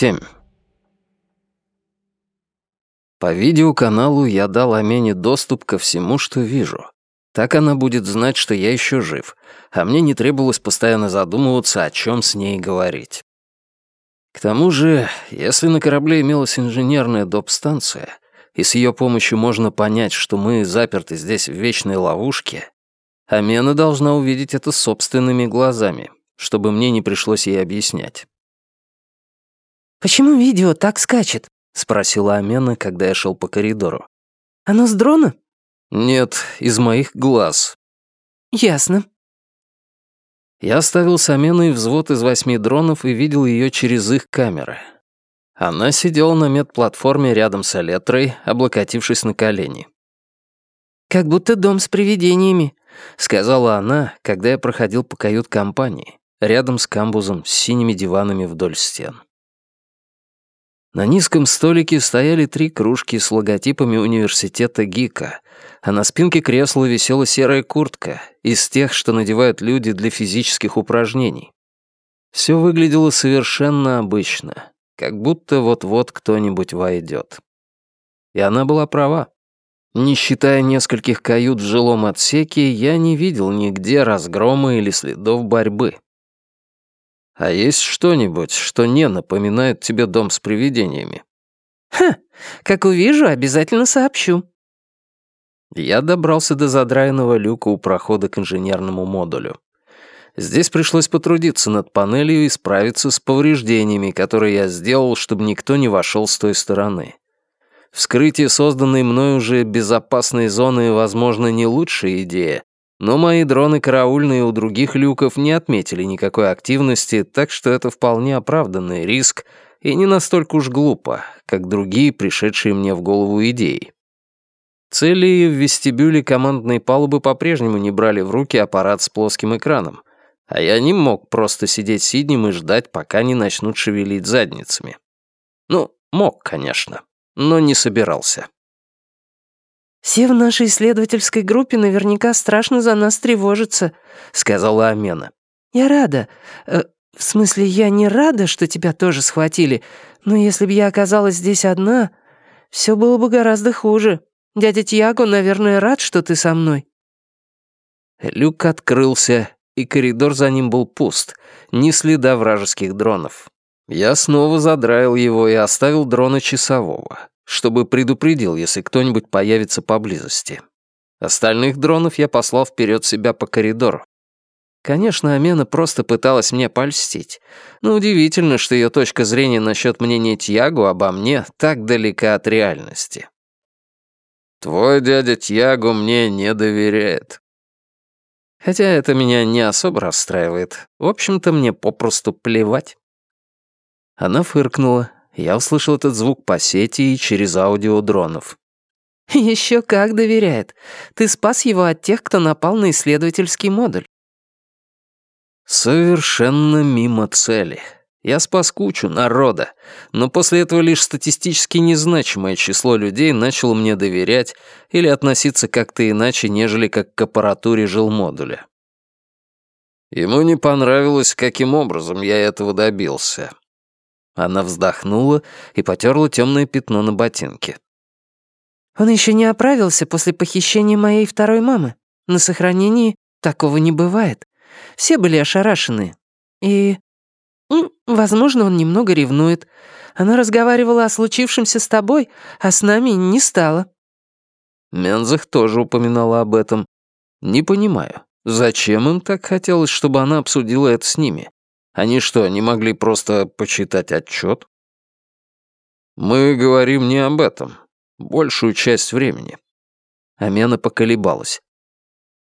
7. По видеоканалу я дал Амене доступ ко всему, что вижу. Так она будет знать, что я еще жив, а мне не требовалось постоянно задумываться, о чем с ней говорить. К тому же, если на корабле имелась инженерная доп-станция, и с ее помощью можно понять, что мы заперты здесь в вечной ловушке, Амена должна увидеть это собственными глазами, чтобы мне не пришлось ей объяснять. «Почему видео так скачет?» — спросила Амена, когда я шел по коридору. «Оно с дрона?» «Нет, из моих глаз». «Ясно». Я оставил с Аменой взвод из восьми дронов и видел ее через их камеры. Она сидела на медплатформе рядом с Алетрой, облокотившись на колени. «Как будто дом с привидениями», — сказала она, когда я проходил по кают-компании, рядом с камбузом с синими диванами вдоль стен. На низком столике стояли три кружки с логотипами университета ГИКа, а на спинке кресла висела серая куртка из тех, что надевают люди для физических упражнений. Все выглядело совершенно обычно, как будто вот-вот кто-нибудь войдет. И она была права. Не считая нескольких кают в жилом отсеке, я не видел нигде разгрома или следов борьбы. А есть что-нибудь, что не напоминает тебе дом с привидениями? Ха, как увижу, обязательно сообщу. Я добрался до задраенного люка у прохода к инженерному модулю. Здесь пришлось потрудиться над панелью и справиться с повреждениями, которые я сделал, чтобы никто не вошел с той стороны. Вскрытие созданной мной уже безопасной зоны, возможно, не лучшая идея, но мои дроны караульные у других люков не отметили никакой активности, так что это вполне оправданный риск и не настолько уж глупо, как другие, пришедшие мне в голову идеи. Цели в вестибюле командной палубы по-прежнему не брали в руки аппарат с плоским экраном, а я не мог просто сидеть сиднем и ждать, пока не начнут шевелить задницами. Ну, мог, конечно, но не собирался. «Все в нашей исследовательской группе наверняка страшно за нас тревожатся», — сказала Амена. «Я рада. Э, в смысле, я не рада, что тебя тоже схватили, но если бы я оказалась здесь одна, все было бы гораздо хуже. Дядя Тьяго, наверное, рад, что ты со мной». Люк открылся, и коридор за ним был пуст, ни следа вражеских дронов. Я снова задраил его и оставил дрона часового чтобы предупредил, если кто-нибудь появится поблизости. Остальных дронов я послал вперед себя по коридору. Конечно, Амена просто пыталась мне польстить. Но удивительно, что ее точка зрения насчет мнения Тьягу обо мне так далека от реальности. «Твой дядя Тьягу мне не доверяет». Хотя это меня не особо расстраивает. В общем-то, мне попросту плевать. Она фыркнула, я услышал этот звук по сети и через аудио дронов. «Еще как доверяет. Ты спас его от тех, кто напал на исследовательский модуль». «Совершенно мимо цели. Я спас кучу народа, но после этого лишь статистически незначимое число людей начало мне доверять или относиться как-то иначе, нежели как к аппаратуре жилмодуля. Ему не понравилось, каким образом я этого добился. Она вздохнула и потерла темное пятно на ботинке. «Он еще не оправился после похищения моей второй мамы. На сохранении такого не бывает. Все были ошарашены. И... Ну, возможно, он немного ревнует. Она разговаривала о случившемся с тобой, а с нами не стала». Мензах тоже упоминала об этом. «Не понимаю, зачем им так хотелось, чтобы она обсудила это с ними? Они что, не могли просто почитать отчет? Мы говорим не об этом. Большую часть времени. Амена поколебалась.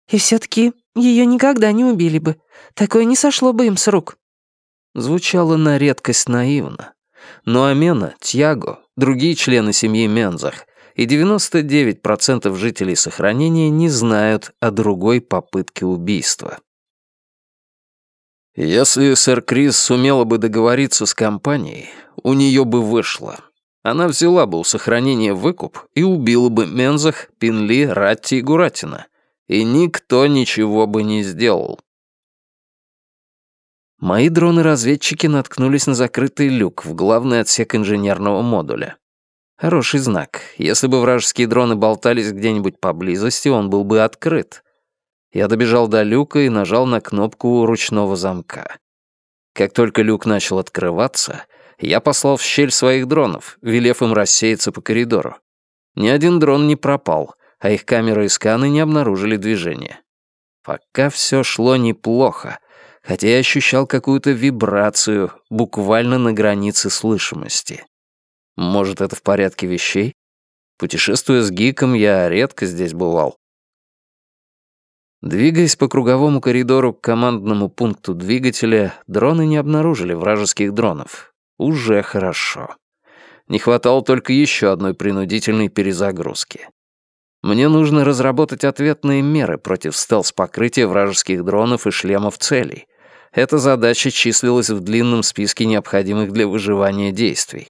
И все-таки ее никогда не убили бы. Такое не сошло бы им с рук. Звучало на редкость наивно. Но Амена, Тьяго, другие члены семьи Мензах и 99% жителей сохранения не знают о другой попытке убийства. Если сэр Крис сумела бы договориться с компанией, у нее бы вышло. Она взяла бы у сохранения выкуп и убила бы Мензах, Пинли, Ратти и Гуратина. И никто ничего бы не сделал. Мои дроны-разведчики наткнулись на закрытый люк в главный отсек инженерного модуля. Хороший знак. Если бы вражеские дроны болтались где-нибудь поблизости, он был бы открыт. Я добежал до люка и нажал на кнопку ручного замка. Как только люк начал открываться, я послал в щель своих дронов, велев им рассеяться по коридору. Ни один дрон не пропал, а их камеры и сканы не обнаружили движения. Пока все шло неплохо, хотя я ощущал какую-то вибрацию, буквально на границе слышимости. Может, это в порядке вещей? Путешествуя с Гиком, я редко здесь бывал. Двигаясь по круговому коридору к командному пункту двигателя, дроны не обнаружили вражеских дронов. Уже хорошо. Не хватало только еще одной принудительной перезагрузки. Мне нужно разработать ответные меры против стелс-покрытия вражеских дронов и шлемов целей. Эта задача числилась в длинном списке необходимых для выживания действий.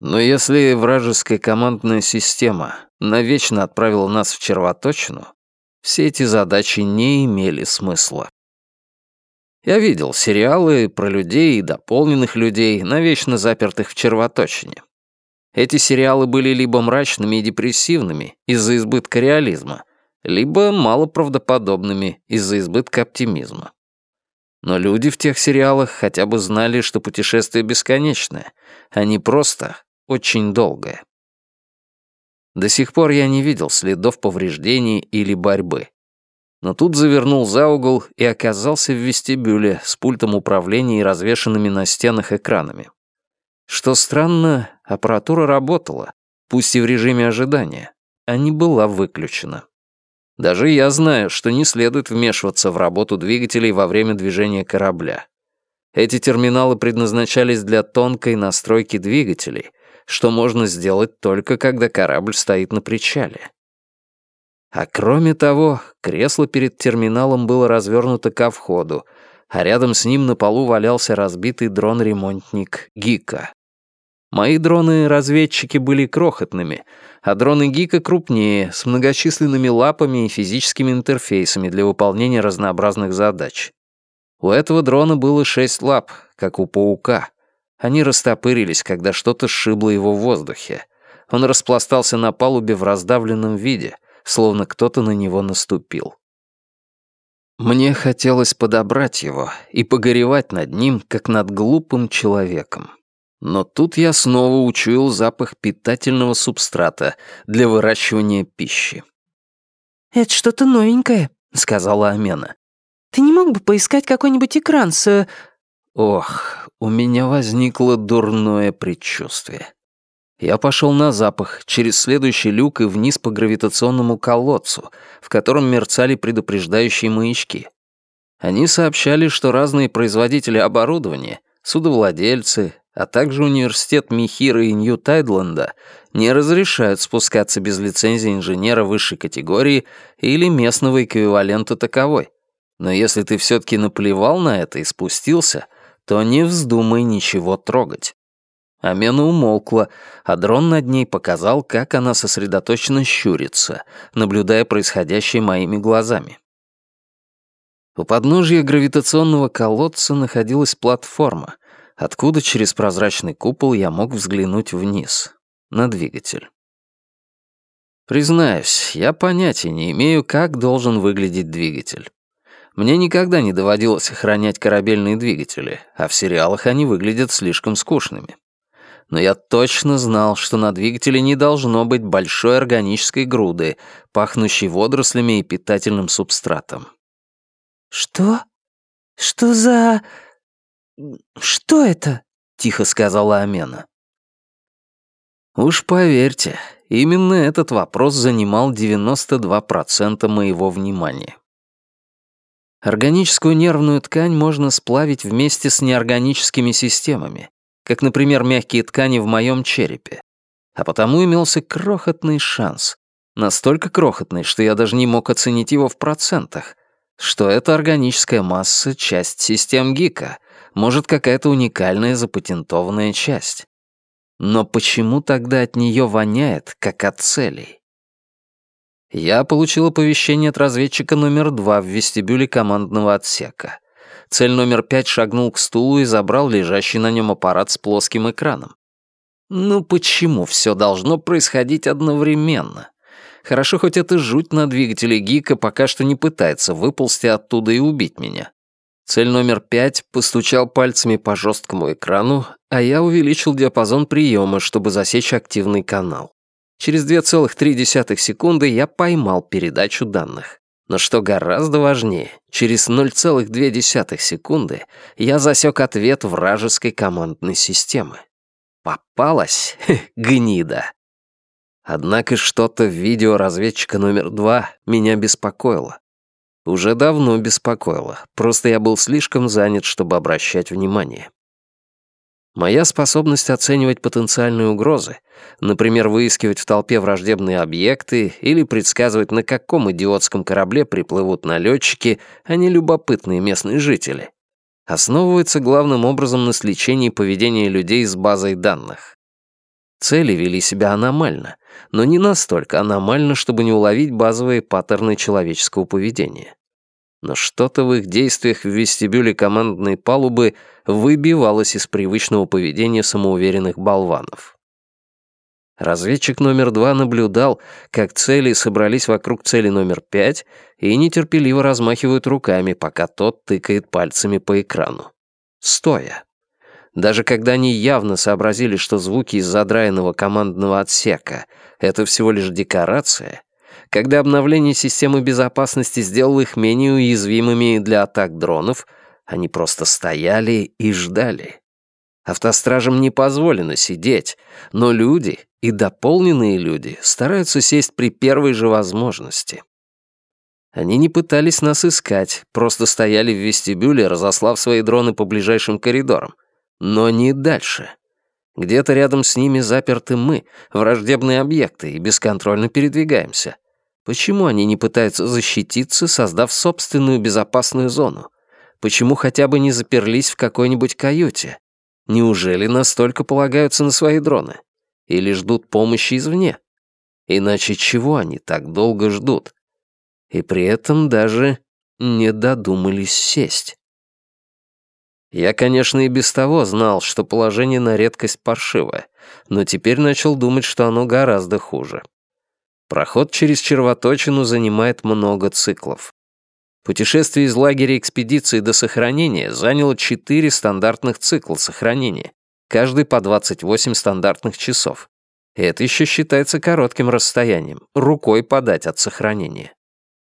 Но если вражеская командная система навечно отправила нас в червоточину, все эти задачи не имели смысла. Я видел сериалы про людей и дополненных людей, навечно запертых в червоточине. Эти сериалы были либо мрачными и депрессивными из-за избытка реализма, либо малоправдоподобными из-за избытка оптимизма. Но люди в тех сериалах хотя бы знали, что путешествие бесконечное, а не просто очень долгое. До сих пор я не видел следов повреждений или борьбы. Но тут завернул за угол и оказался в вестибюле с пультом управления и развешанными на стенах экранами. Что странно, аппаратура работала, пусть и в режиме ожидания, а не была выключена. Даже я знаю, что не следует вмешиваться в работу двигателей во время движения корабля. Эти терминалы предназначались для тонкой настройки двигателей, что можно сделать только когда корабль стоит на причале. А кроме того, кресло перед терминалом было развернуто ко входу, а рядом с ним на полу валялся разбитый дрон-ремонтник Гика. Мои дроны-разведчики были крохотными, а дроны Гика крупнее, с многочисленными лапами и физическими интерфейсами для выполнения разнообразных задач. У этого дрона было шесть лап, как у паука, они растопырились, когда что-то сшибло его в воздухе. Он распластался на палубе в раздавленном виде, словно кто-то на него наступил. Мне хотелось подобрать его и погоревать над ним, как над глупым человеком. Но тут я снова учуял запах питательного субстрата для выращивания пищи. «Это что-то новенькое», — сказала Амена. «Ты не мог бы поискать какой-нибудь экран с...» Ох, у меня возникло дурное предчувствие. Я пошел на запах, через следующий люк и вниз по гравитационному колодцу, в котором мерцали предупреждающие маячки. Они сообщали, что разные производители оборудования, судовладельцы, а также университет Михира и Нью-Тайдленда не разрешают спускаться без лицензии инженера высшей категории или местного эквивалента таковой. Но если ты все-таки наплевал на это и спустился — то не вздумай ничего трогать. Амена умолкла, а дрон над ней показал, как она сосредоточенно щурится, наблюдая происходящее моими глазами. У подножия гравитационного колодца находилась платформа, откуда через прозрачный купол я мог взглянуть вниз, на двигатель. Признаюсь, я понятия не имею, как должен выглядеть двигатель. Мне никогда не доводилось охранять корабельные двигатели, а в сериалах они выглядят слишком скучными. Но я точно знал, что на двигателе не должно быть большой органической груды, пахнущей водорослями и питательным субстратом. «Что? Что за... Что это?» — тихо сказала Амена. Уж поверьте, именно этот вопрос занимал 92% моего внимания. Органическую нервную ткань можно сплавить вместе с неорганическими системами, как, например, мягкие ткани в моем черепе. А потому имелся крохотный шанс. Настолько крохотный, что я даже не мог оценить его в процентах, что эта органическая масса — часть систем ГИКа, может, какая-то уникальная запатентованная часть. Но почему тогда от нее воняет, как от целей? Я получил оповещение от разведчика номер два в вестибюле командного отсека. Цель номер пять шагнул к стулу и забрал лежащий на нем аппарат с плоским экраном. Ну почему все должно происходить одновременно? Хорошо, хоть эта жуть на двигателе Гика пока что не пытается выползти оттуда и убить меня. Цель номер пять постучал пальцами по жесткому экрану, а я увеличил диапазон приема, чтобы засечь активный канал. Через 2,3 секунды я поймал передачу данных. Но что гораздо важнее, через 0,2 секунды я засек ответ вражеской командной системы. Попалась, гнида. Однако что-то в видео разведчика номер два меня беспокоило. Уже давно беспокоило, просто я был слишком занят, чтобы обращать внимание. Моя способность оценивать потенциальные угрозы, например, выискивать в толпе враждебные объекты или предсказывать, на каком идиотском корабле приплывут налетчики, а не любопытные местные жители, основывается главным образом на сличении поведения людей с базой данных. Цели вели себя аномально, но не настолько аномально, чтобы не уловить базовые паттерны человеческого поведения но что-то в их действиях в вестибюле командной палубы выбивалось из привычного поведения самоуверенных болванов. Разведчик номер два наблюдал, как цели собрались вокруг цели номер пять и нетерпеливо размахивают руками, пока тот тыкает пальцами по экрану. Стоя. Даже когда они явно сообразили, что звуки из задраенного командного отсека — это всего лишь декорация, когда обновление системы безопасности сделало их менее уязвимыми для атак дронов, они просто стояли и ждали. Автостражам не позволено сидеть, но люди, и дополненные люди, стараются сесть при первой же возможности. Они не пытались нас искать, просто стояли в вестибюле, разослав свои дроны по ближайшим коридорам. Но не дальше. Где-то рядом с ними заперты мы, враждебные объекты, и бесконтрольно передвигаемся. Почему они не пытаются защититься, создав собственную безопасную зону? Почему хотя бы не заперлись в какой-нибудь каюте? Неужели настолько полагаются на свои дроны? Или ждут помощи извне? Иначе чего они так долго ждут? И при этом даже не додумались сесть. Я, конечно, и без того знал, что положение на редкость паршивое, но теперь начал думать, что оно гораздо хуже. Проход через червоточину занимает много циклов. Путешествие из лагеря экспедиции до сохранения заняло 4 стандартных цикла сохранения, каждый по 28 стандартных часов. Это еще считается коротким расстоянием, рукой подать от сохранения.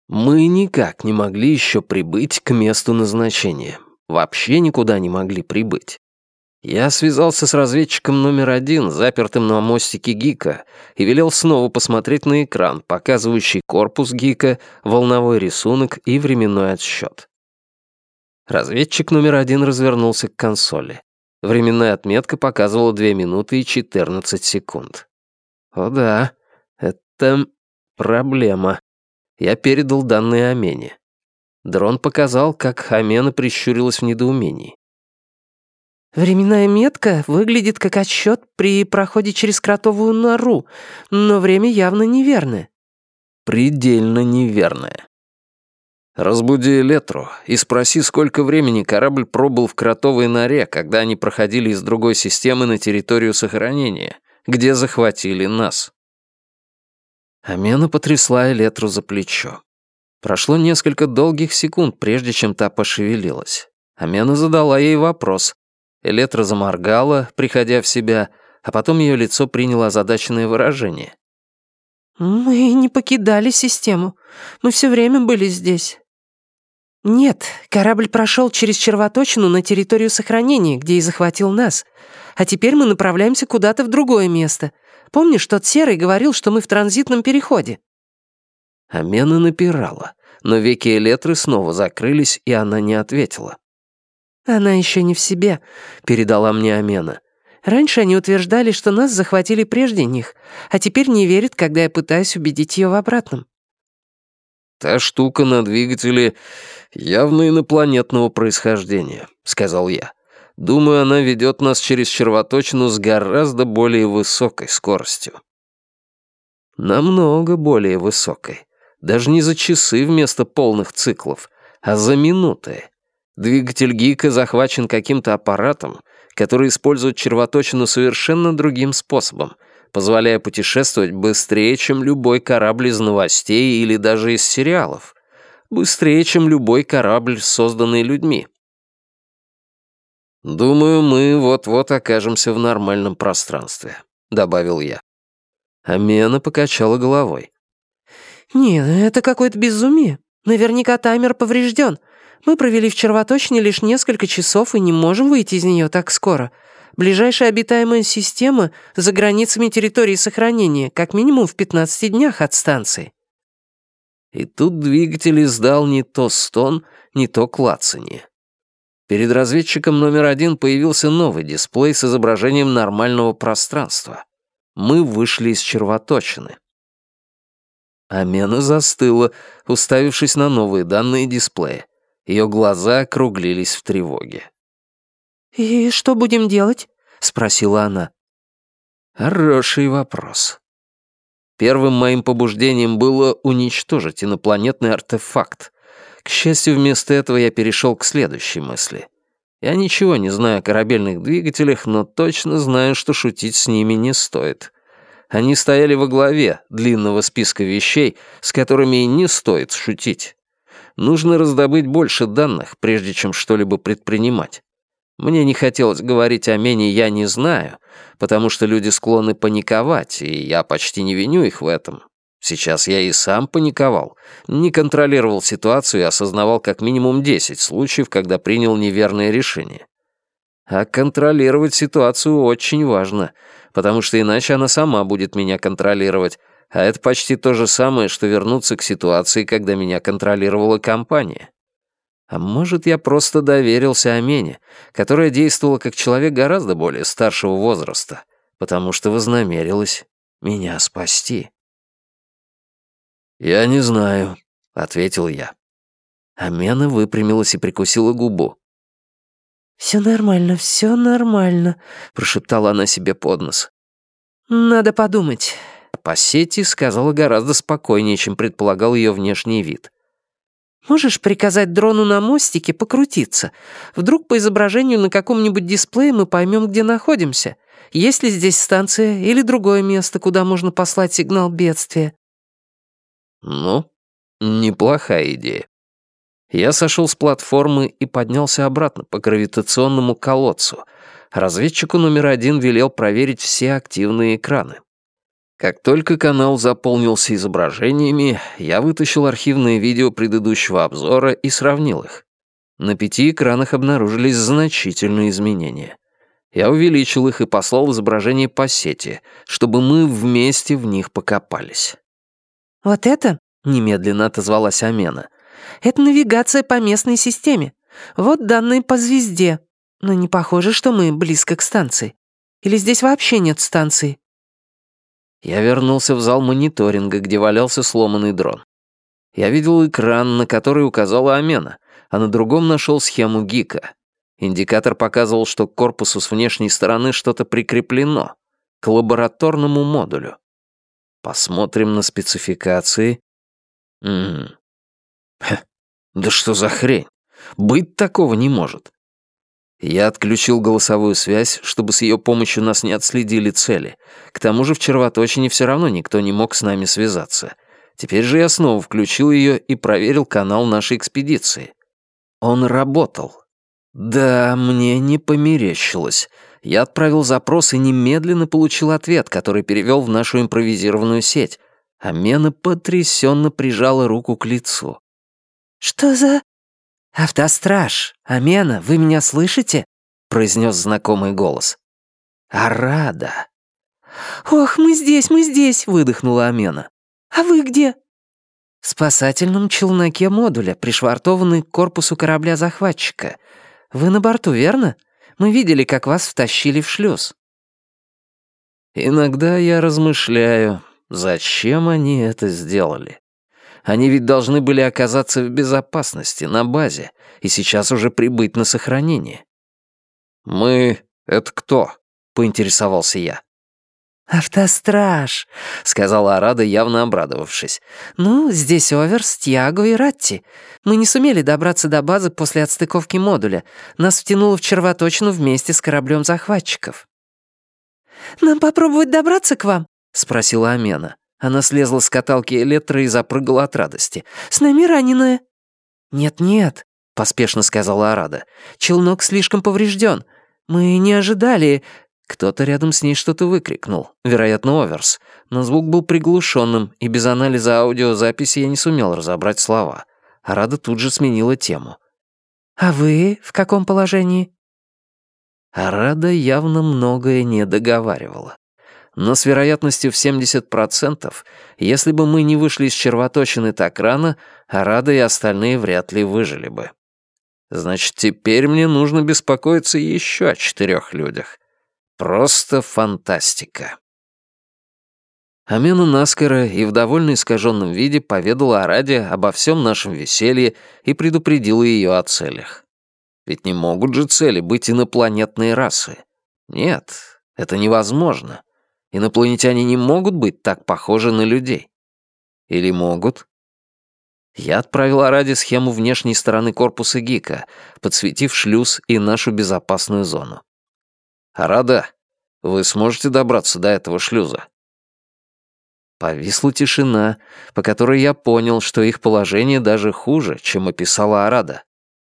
Мы никак не могли еще прибыть к месту назначения. Вообще никуда не могли прибыть. Я связался с разведчиком номер один, запертым на мостике Гика, и велел снова посмотреть на экран, показывающий корпус Гика, волновой рисунок и временной отсчет. Разведчик номер один развернулся к консоли. Временная отметка показывала 2 минуты и 14 секунд. О да, это проблема. Я передал данные Амене. Дрон показал, как Амена прищурилась в недоумении. Временная метка выглядит как отсчет при проходе через кротовую нору, но время явно неверное. Предельно неверное. Разбуди Элетру и спроси, сколько времени корабль пробыл в кротовой норе, когда они проходили из другой системы на территорию сохранения, где захватили нас. Амена потрясла Элетру за плечо. Прошло несколько долгих секунд, прежде чем та пошевелилась. Амена задала ей вопрос, Электра заморгала, приходя в себя, а потом ее лицо приняло озадаченное выражение. «Мы не покидали систему. Мы все время были здесь». «Нет, корабль прошел через червоточину на территорию сохранения, где и захватил нас. А теперь мы направляемся куда-то в другое место. Помнишь, тот Серый говорил, что мы в транзитном переходе?» Амена напирала, но веки Элетры снова закрылись, и она не ответила. «Она еще не в себе», — передала мне Амена. «Раньше они утверждали, что нас захватили прежде них, а теперь не верят, когда я пытаюсь убедить ее в обратном». «Та штука на двигателе явно инопланетного происхождения», — сказал я. «Думаю, она ведет нас через червоточину с гораздо более высокой скоростью». Намного более высокой. Даже не за часы вместо полных циклов, а за минуты. Двигатель Гика захвачен каким-то аппаратом, который использует червоточину совершенно другим способом, позволяя путешествовать быстрее, чем любой корабль из новостей или даже из сериалов. Быстрее, чем любой корабль, созданный людьми. «Думаю, мы вот-вот окажемся в нормальном пространстве», — добавил я. Амена покачала головой. «Нет, это какое-то безумие. Наверняка таймер поврежден. Мы провели в червоточине лишь несколько часов и не можем выйти из нее так скоро. Ближайшая обитаемая система за границами территории сохранения, как минимум в 15 днях от станции». И тут двигатель издал не то стон, не то клацанье. Перед разведчиком номер один появился новый дисплей с изображением нормального пространства. Мы вышли из червоточины. Амена застыла, уставившись на новые данные дисплея. Ее глаза округлились в тревоге. «И что будем делать?» — спросила она. Хороший вопрос. Первым моим побуждением было уничтожить инопланетный артефакт. К счастью, вместо этого я перешел к следующей мысли. Я ничего не знаю о корабельных двигателях, но точно знаю, что шутить с ними не стоит. Они стояли во главе длинного списка вещей, с которыми не стоит шутить. Нужно раздобыть больше данных, прежде чем что-либо предпринимать. Мне не хотелось говорить о Мене «я не знаю», потому что люди склонны паниковать, и я почти не виню их в этом. Сейчас я и сам паниковал, не контролировал ситуацию и осознавал как минимум 10 случаев, когда принял неверное решение. А контролировать ситуацию очень важно, потому что иначе она сама будет меня контролировать, а это почти то же самое, что вернуться к ситуации, когда меня контролировала компания. А может, я просто доверился Амене, которая действовала как человек гораздо более старшего возраста, потому что вознамерилась меня спасти. «Я не знаю», — ответил я. Амена выпрямилась и прикусила губу. «Все нормально, все нормально», — прошептала она себе под нос. «Надо подумать по сказала гораздо спокойнее, чем предполагал ее внешний вид. «Можешь приказать дрону на мостике покрутиться? Вдруг по изображению на каком-нибудь дисплее мы поймем, где находимся. Есть ли здесь станция или другое место, куда можно послать сигнал бедствия?» «Ну, неплохая идея». Я сошел с платформы и поднялся обратно по гравитационному колодцу. Разведчику номер один велел проверить все активные экраны. Как только канал заполнился изображениями, я вытащил архивные видео предыдущего обзора и сравнил их. На пяти экранах обнаружились значительные изменения. Я увеличил их и послал изображение по сети, чтобы мы вместе в них покопались. «Вот это?» — немедленно отозвалась Амена. «Это навигация по местной системе. Вот данные по звезде. Но не похоже, что мы близко к станции. Или здесь вообще нет станции?» Я вернулся в зал мониторинга, где валялся сломанный дрон. Я видел экран, на который указала Амена, а на другом нашел схему ГИКа. Индикатор показывал, что к корпусу с внешней стороны что-то прикреплено, к лабораторному модулю. Посмотрим на спецификации. М -м -м. Да что за хрень? Быть такого не может. Я отключил голосовую связь, чтобы с ее помощью нас не отследили цели. К тому же в червоточине все равно никто не мог с нами связаться. Теперь же я снова включил ее и проверил канал нашей экспедиции. Он работал. Да, мне не померещилось. Я отправил запрос и немедленно получил ответ, который перевел в нашу импровизированную сеть. А Мена потрясенно прижала руку к лицу. «Что за...» «Автостраж! Амена, вы меня слышите?» — произнес знакомый голос. «Арада!» «Ох, мы здесь, мы здесь!» — выдохнула Амена. «А вы где?» «В спасательном челноке модуля, пришвартованный к корпусу корабля-захватчика. Вы на борту, верно? Мы видели, как вас втащили в шлюз». Иногда я размышляю, зачем они это сделали. Они ведь должны были оказаться в безопасности, на базе, и сейчас уже прибыть на сохранение. «Мы — это кто?» — поинтересовался я. «Автостраж», — сказала Арада, явно обрадовавшись. «Ну, здесь Оверс, Тьяго и Ратти. Мы не сумели добраться до базы после отстыковки модуля. Нас втянуло в червоточину вместе с кораблем захватчиков». «Нам попробовать добраться к вам?» — спросила Амена. Она слезла с каталки Электро и запрыгала от радости. «С нами раненая». «Нет-нет», — поспешно сказала Арада. «Челнок слишком поврежден. Мы не ожидали...» Кто-то рядом с ней что-то выкрикнул, вероятно, Оверс, но звук был приглушенным, и без анализа аудиозаписи я не сумел разобрать слова. Арада тут же сменила тему. «А вы в каком положении?» Арада явно многое не договаривала но с вероятностью в 70%, если бы мы не вышли из червоточины так рано, Арада и остальные вряд ли выжили бы. Значит, теперь мне нужно беспокоиться еще о четырех людях. Просто фантастика. Амена наскоро и в довольно искаженном виде поведала Араде обо всем нашем веселье и предупредила ее о целях. Ведь не могут же цели быть инопланетные расы. Нет, это невозможно. Инопланетяне не могут быть так похожи на людей. Или могут? Я отправил Араде схему внешней стороны корпуса ГИКа, подсветив шлюз и нашу безопасную зону. «Арада, вы сможете добраться до этого шлюза?» Повисла тишина, по которой я понял, что их положение даже хуже, чем описала Арада.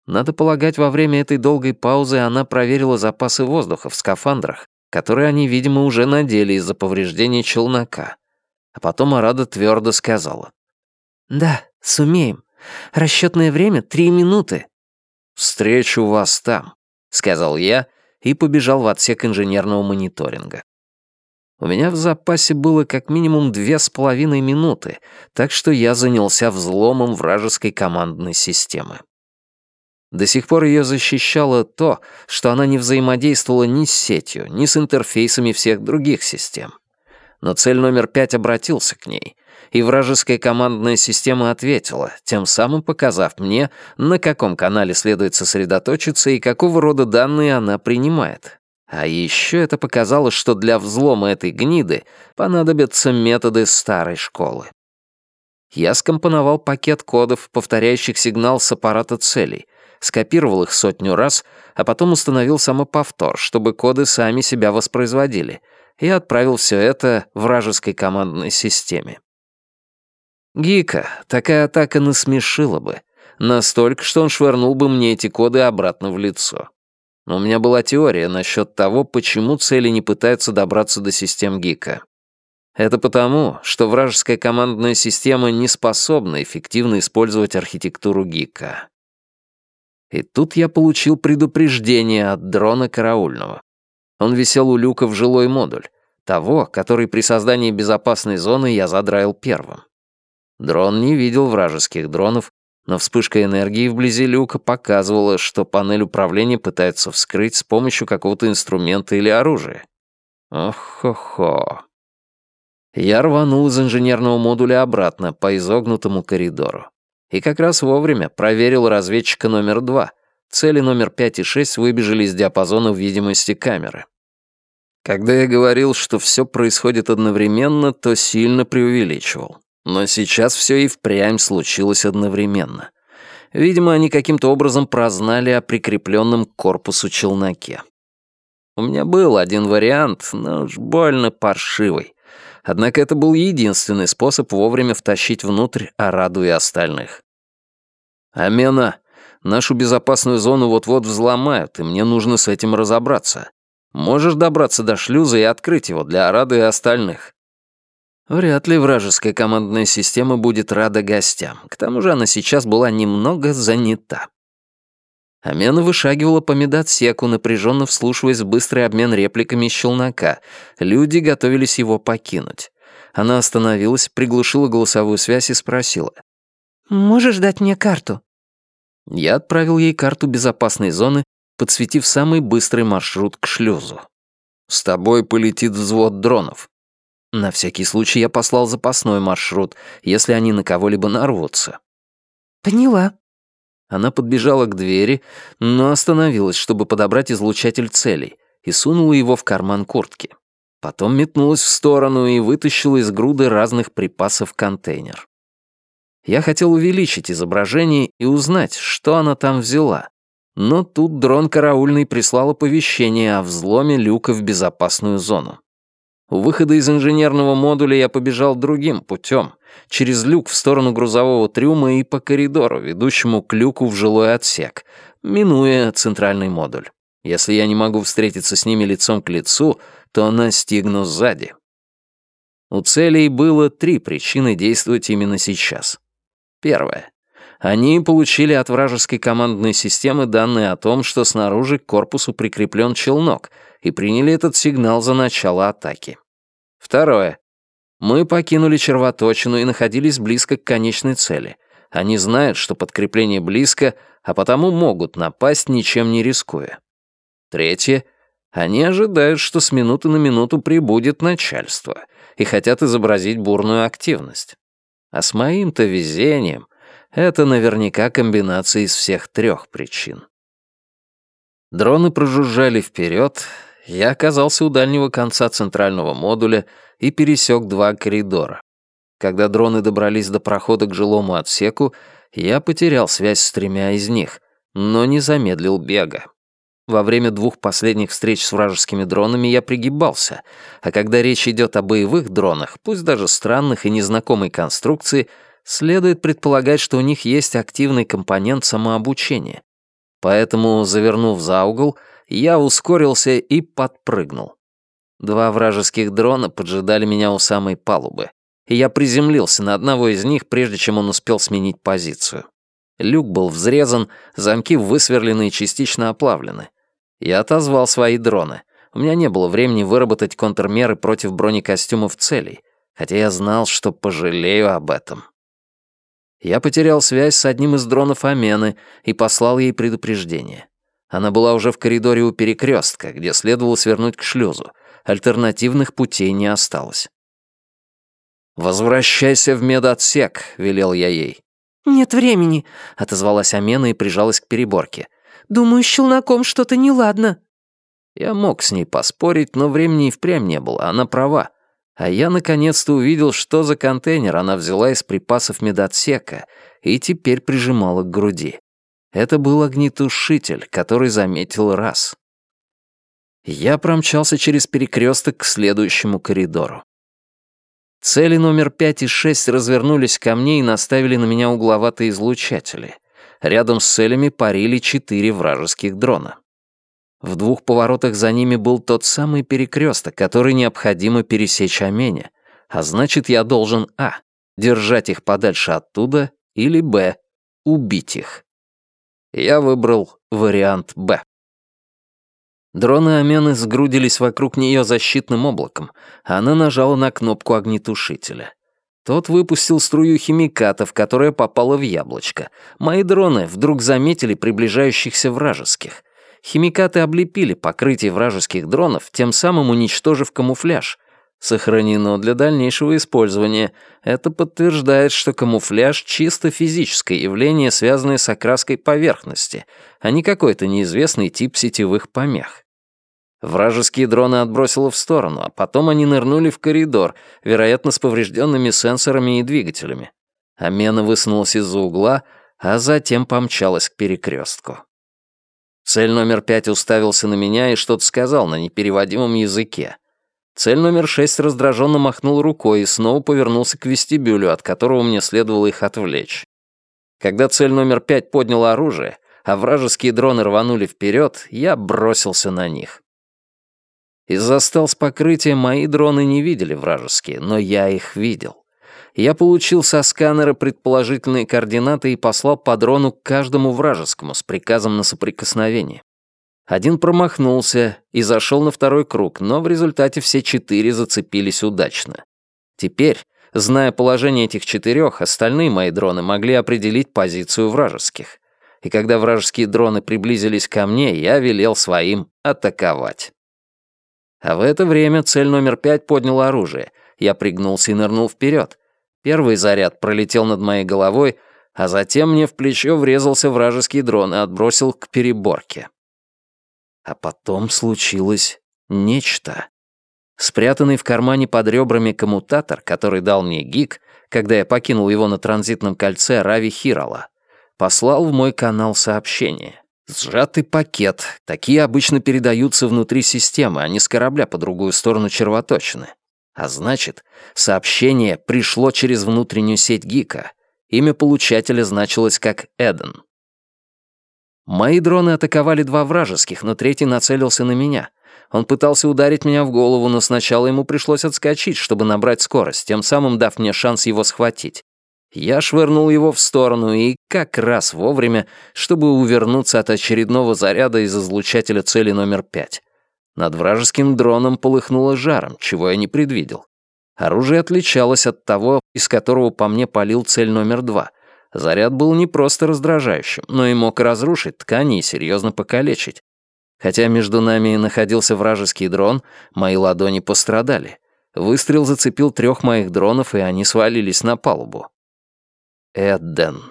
Надо полагать, во время этой долгой паузы она проверила запасы воздуха в скафандрах который они, видимо, уже надели из-за повреждения челнока. А потом Арада твердо сказала. «Да, сумеем. Расчетное время — три минуты». «Встречу вас там», — сказал я и побежал в отсек инженерного мониторинга. У меня в запасе было как минимум две с половиной минуты, так что я занялся взломом вражеской командной системы. До сих пор ее защищало то, что она не взаимодействовала ни с сетью, ни с интерфейсами всех других систем. Но цель номер пять обратился к ней, и вражеская командная система ответила, тем самым показав мне, на каком канале следует сосредоточиться и какого рода данные она принимает. А еще это показало, что для взлома этой гниды понадобятся методы старой школы. Я скомпоновал пакет кодов, повторяющих сигнал с аппарата целей, скопировал их сотню раз, а потом установил самоповтор, чтобы коды сами себя воспроизводили, и отправил все это вражеской командной системе. Гика такая атака насмешила бы, настолько, что он швырнул бы мне эти коды обратно в лицо. Но у меня была теория насчет того, почему цели не пытаются добраться до систем Гика. Это потому, что вражеская командная система не способна эффективно использовать архитектуру Гика. И тут я получил предупреждение от дрона караульного. Он висел у люка в жилой модуль, того, который при создании безопасной зоны я задраил первым. Дрон не видел вражеских дронов, но вспышка энергии вблизи люка показывала, что панель управления пытается вскрыть с помощью какого-то инструмента или оружия. Ох-хо-хо. Я рванул из инженерного модуля обратно по изогнутому коридору. И как раз вовремя проверил разведчика номер два. Цели номер пять и шесть выбежали из диапазона видимости камеры. Когда я говорил, что все происходит одновременно, то сильно преувеличивал. Но сейчас все и впрямь случилось одновременно. Видимо, они каким-то образом прознали о прикрепленном к корпусу челноке. У меня был один вариант, но уж больно паршивый. Однако это был единственный способ вовремя втащить внутрь Араду и остальных. «Амена, нашу безопасную зону вот-вот взломают, и мне нужно с этим разобраться. Можешь добраться до шлюза и открыть его для Арады и остальных?» Вряд ли вражеская командная система будет рада гостям. К тому же она сейчас была немного занята. Амена вышагивала по медотсеку, напряженно вслушиваясь в быстрый обмен репликами из челнока. Люди готовились его покинуть. Она остановилась, приглушила голосовую связь и спросила. «Можешь дать мне карту?» Я отправил ей карту безопасной зоны, подсветив самый быстрый маршрут к шлюзу. «С тобой полетит взвод дронов». На всякий случай я послал запасной маршрут, если они на кого-либо нарвутся. «Поняла», она подбежала к двери, но остановилась, чтобы подобрать излучатель целей, и сунула его в карман куртки. Потом метнулась в сторону и вытащила из груды разных припасов контейнер. Я хотел увеличить изображение и узнать, что она там взяла. Но тут дрон караульный прислал оповещение о взломе люка в безопасную зону. У выхода из инженерного модуля я побежал другим путем, через люк в сторону грузового трюма и по коридору, ведущему к люку в жилой отсек, минуя центральный модуль. Если я не могу встретиться с ними лицом к лицу, то настигну сзади. У целей было три причины действовать именно сейчас. Первое. Они получили от вражеской командной системы данные о том, что снаружи к корпусу прикреплен челнок, и приняли этот сигнал за начало атаки. Второе. Мы покинули червоточину и находились близко к конечной цели. Они знают, что подкрепление близко, а потому могут напасть, ничем не рискуя. Третье. Они ожидают, что с минуты на минуту прибудет начальство и хотят изобразить бурную активность. А с моим-то везением это наверняка комбинация из всех трех причин. Дроны прожужжали вперед, я оказался у дальнего конца центрального модуля и пересек два коридора. Когда дроны добрались до прохода к жилому отсеку, я потерял связь с тремя из них, но не замедлил бега. Во время двух последних встреч с вражескими дронами я пригибался, а когда речь идет о боевых дронах, пусть даже странных и незнакомой конструкции, следует предполагать, что у них есть активный компонент самообучения. Поэтому, завернув за угол, я ускорился и подпрыгнул. Два вражеских дрона поджидали меня у самой палубы, и я приземлился на одного из них, прежде чем он успел сменить позицию. Люк был взрезан, замки высверлены и частично оплавлены. Я отозвал свои дроны. У меня не было времени выработать контрмеры против бронекостюмов целей, хотя я знал, что пожалею об этом. Я потерял связь с одним из дронов Амены и послал ей предупреждение. Она была уже в коридоре у перекрестка, где следовало свернуть к шлюзу. Альтернативных путей не осталось. «Возвращайся в медотсек», — велел я ей. «Нет времени», — отозвалась Амена и прижалась к переборке. «Думаю, с челноком что-то неладно». Я мог с ней поспорить, но времени и впрямь не было, она права. А я наконец-то увидел, что за контейнер она взяла из припасов медотсека и теперь прижимала к груди. Это был огнетушитель, который заметил раз. Я промчался через перекресток к следующему коридору. Цели номер пять и шесть развернулись ко мне и наставили на меня угловатые излучатели. Рядом с целями парили четыре вражеских дрона. В двух поворотах за ними был тот самый перекресток, который необходимо пересечь Амене, а значит, я должен а. держать их подальше оттуда или б. убить их. Я выбрал вариант «Б». Дроны Амены сгрудились вокруг нее защитным облаком, она нажала на кнопку огнетушителя. Тот выпустил струю химикатов, которая попала в яблочко. Мои дроны вдруг заметили приближающихся вражеских. Химикаты облепили покрытие вражеских дронов, тем самым уничтожив камуфляж, сохранено для дальнейшего использования. Это подтверждает, что камуфляж — чисто физическое явление, связанное с окраской поверхности, а не какой-то неизвестный тип сетевых помех. Вражеские дроны отбросило в сторону, а потом они нырнули в коридор, вероятно, с поврежденными сенсорами и двигателями. Амена высунулась из-за угла, а затем помчалась к перекрестку. Цель номер пять уставился на меня и что-то сказал на непереводимом языке. Цель номер шесть раздраженно махнул рукой и снова повернулся к вестибюлю, от которого мне следовало их отвлечь. Когда цель номер пять подняла оружие, а вражеские дроны рванули вперед, я бросился на них. Из-за стелс покрытия мои дроны не видели вражеские, но я их видел. Я получил со сканера предположительные координаты и послал по дрону к каждому вражескому с приказом на соприкосновение. Один промахнулся и зашел на второй круг, но в результате все четыре зацепились удачно. Теперь, зная положение этих четырех, остальные мои дроны могли определить позицию вражеских. И когда вражеские дроны приблизились ко мне, я велел своим атаковать. А в это время цель номер пять подняла оружие. Я пригнулся и нырнул вперед. Первый заряд пролетел над моей головой, а затем мне в плечо врезался вражеский дрон и отбросил к переборке. А потом случилось нечто. Спрятанный в кармане под ребрами коммутатор, который дал мне гик, когда я покинул его на транзитном кольце Рави Хирала, послал в мой канал сообщение. Сжатый пакет. Такие обычно передаются внутри системы, а не с корабля по другую сторону червоточины. А значит, сообщение пришло через внутреннюю сеть ГИКа. Имя получателя значилось как Эден. Мои дроны атаковали два вражеских, но третий нацелился на меня. Он пытался ударить меня в голову, но сначала ему пришлось отскочить, чтобы набрать скорость, тем самым дав мне шанс его схватить. Я швырнул его в сторону и как раз вовремя, чтобы увернуться от очередного заряда из излучателя цели номер пять. Над вражеским дроном полыхнуло жаром, чего я не предвидел. Оружие отличалось от того, из которого по мне палил цель номер два. Заряд был не просто раздражающим, но и мог разрушить ткани и серьезно покалечить. Хотя между нами находился вражеский дрон, мои ладони пострадали. Выстрел зацепил трех моих дронов, и они свалились на палубу. Эдден.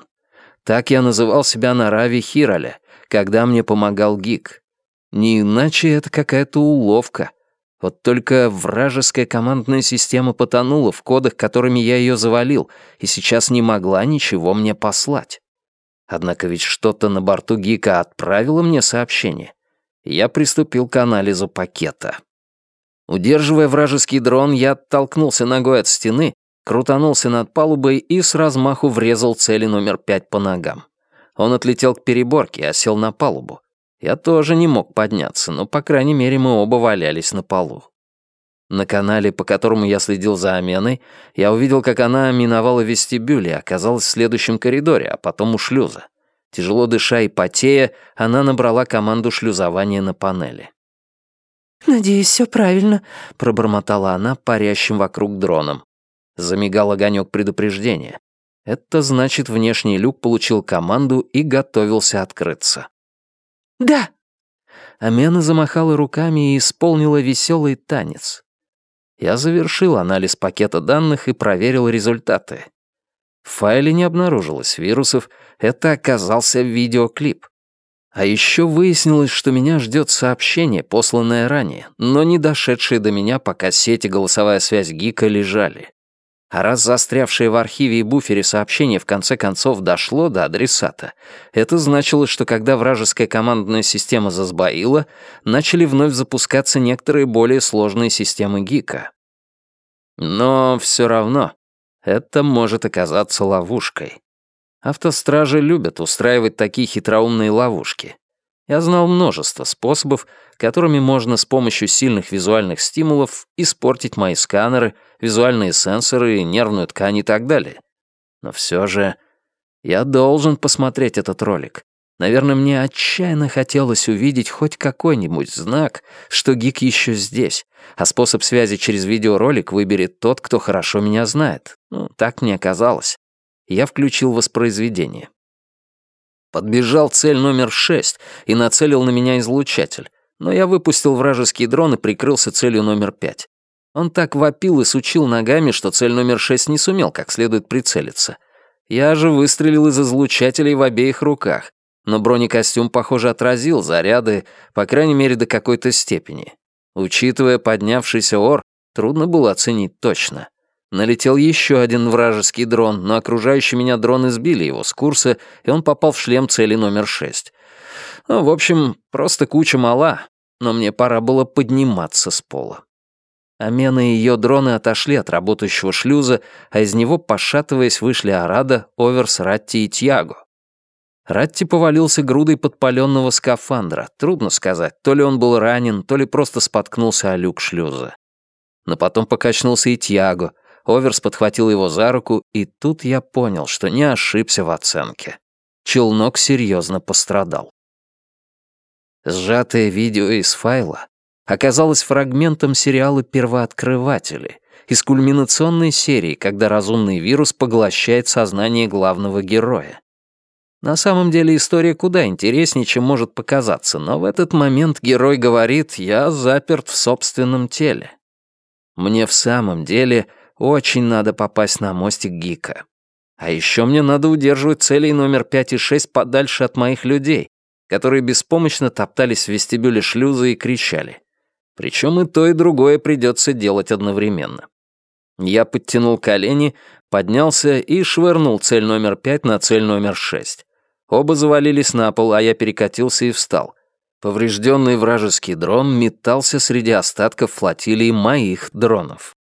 Так я называл себя на Раве Хирале, когда мне помогал Гик. Не иначе это какая-то уловка. Вот только вражеская командная система потонула в кодах, которыми я ее завалил, и сейчас не могла ничего мне послать. Однако ведь что-то на борту Гика отправило мне сообщение. Я приступил к анализу пакета. Удерживая вражеский дрон, я оттолкнулся ногой от стены крутанулся над палубой и с размаху врезал цели номер пять по ногам. Он отлетел к переборке и осел на палубу. Я тоже не мог подняться, но, по крайней мере, мы оба валялись на полу. На канале, по которому я следил за Аменой, я увидел, как она миновала вестибюль и оказалась в следующем коридоре, а потом у шлюза. Тяжело дыша и потея, она набрала команду шлюзования на панели. «Надеюсь, все правильно», — пробормотала она парящим вокруг дроном. Замигал огонек предупреждения. Это значит, внешний люк получил команду и готовился открыться. «Да!» Амена замахала руками и исполнила веселый танец. Я завершил анализ пакета данных и проверил результаты. В файле не обнаружилось вирусов, это оказался видеоклип. А еще выяснилось, что меня ждет сообщение, посланное ранее, но не дошедшее до меня, пока сеть и голосовая связь Гика лежали. А раз застрявшее в архиве и буфере сообщение в конце концов дошло до адресата, это значило, что когда вражеская командная система засбоила, начали вновь запускаться некоторые более сложные системы ГИКа. Но все равно это может оказаться ловушкой. Автостражи любят устраивать такие хитроумные ловушки. Я знал множество способов, которыми можно с помощью сильных визуальных стимулов испортить мои сканеры, визуальные сенсоры, нервную ткань и так далее. Но все же я должен посмотреть этот ролик. Наверное, мне отчаянно хотелось увидеть хоть какой-нибудь знак, что гик еще здесь, а способ связи через видеоролик выберет тот, кто хорошо меня знает. Ну, так мне казалось. Я включил воспроизведение. Подбежал цель номер шесть и нацелил на меня излучатель, но я выпустил вражеский дрон и прикрылся целью номер пять. Он так вопил и сучил ногами, что цель номер шесть не сумел как следует прицелиться. Я же выстрелил из излучателей в обеих руках, но бронекостюм, похоже, отразил заряды, по крайней мере, до какой-то степени. Учитывая поднявшийся ор, трудно было оценить точно. Налетел еще один вражеский дрон, но окружающие меня дроны сбили его с курса, и он попал в шлем цели номер шесть. Ну, в общем, просто куча мала, но мне пора было подниматься с пола. Амена и ее дроны отошли от работающего шлюза, а из него, пошатываясь, вышли Арада, Оверс, Ратти и Тьяго. Ратти повалился грудой подпаленного скафандра. Трудно сказать, то ли он был ранен, то ли просто споткнулся о люк шлюза. Но потом покачнулся и Тьяго — Оверс подхватил его за руку, и тут я понял, что не ошибся в оценке. Челнок серьезно пострадал. Сжатое видео из файла оказалось фрагментом сериала «Первооткрыватели», из кульминационной серии, когда разумный вирус поглощает сознание главного героя. На самом деле история куда интереснее, чем может показаться, но в этот момент герой говорит «я заперт в собственном теле». Мне в самом деле очень надо попасть на мостик Гика. А еще мне надо удерживать целей номер 5 и 6 подальше от моих людей, которые беспомощно топтались в вестибюле шлюза и кричали. Причем и то, и другое придется делать одновременно. Я подтянул колени, поднялся и швырнул цель номер пять на цель номер шесть. Оба завалились на пол, а я перекатился и встал. Поврежденный вражеский дрон метался среди остатков флотилии моих дронов.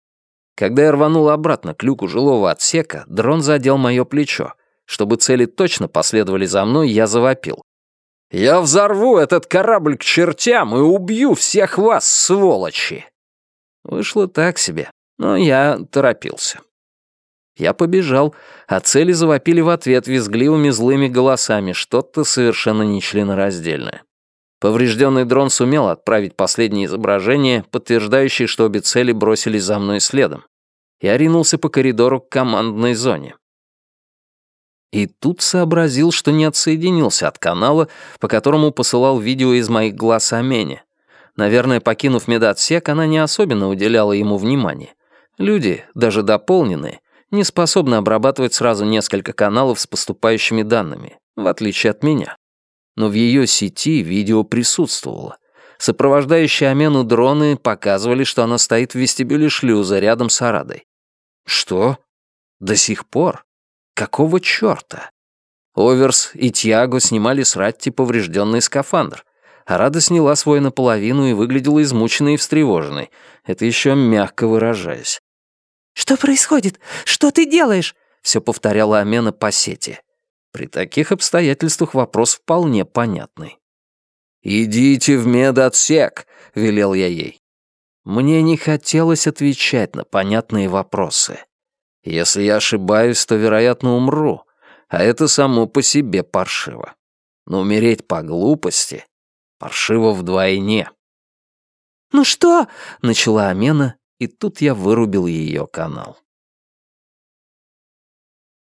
Когда я рванул обратно к люку жилого отсека, дрон задел мое плечо. Чтобы цели точно последовали за мной, я завопил. «Я взорву этот корабль к чертям и убью всех вас, сволочи!» Вышло так себе, но я торопился. Я побежал, а цели завопили в ответ визгливыми злыми голосами, что-то совершенно нечленораздельное. Поврежденный дрон сумел отправить последнее изображение, подтверждающее, что обе цели бросились за мной следом. Я ринулся по коридору к командной зоне. И тут сообразил, что не отсоединился от канала, по которому посылал видео из моих глаз о. Наверное, покинув медотсек, она не особенно уделяла ему внимания. Люди, даже дополненные, не способны обрабатывать сразу несколько каналов с поступающими данными, в отличие от меня. Но в ее сети видео присутствовало. Сопровождающие Амену дроны показывали, что она стоит в вестибюле шлюза рядом с Арадой. Что? До сих пор? Какого чёрта? Оверс и Тьяго снимали с Ратти поврежденный скафандр. Арада сняла свой наполовину и выглядела измученной и встревоженной. Это еще мягко выражаясь. «Что происходит? Что ты делаешь?» — все повторяла Амена по сети. При таких обстоятельствах вопрос вполне понятный. «Идите в медотсек», — велел я ей. Мне не хотелось отвечать на понятные вопросы. Если я ошибаюсь, то, вероятно, умру, а это само по себе паршиво. Но умереть по глупости паршиво вдвойне. «Ну что?» — начала Амена, и тут я вырубил ее канал.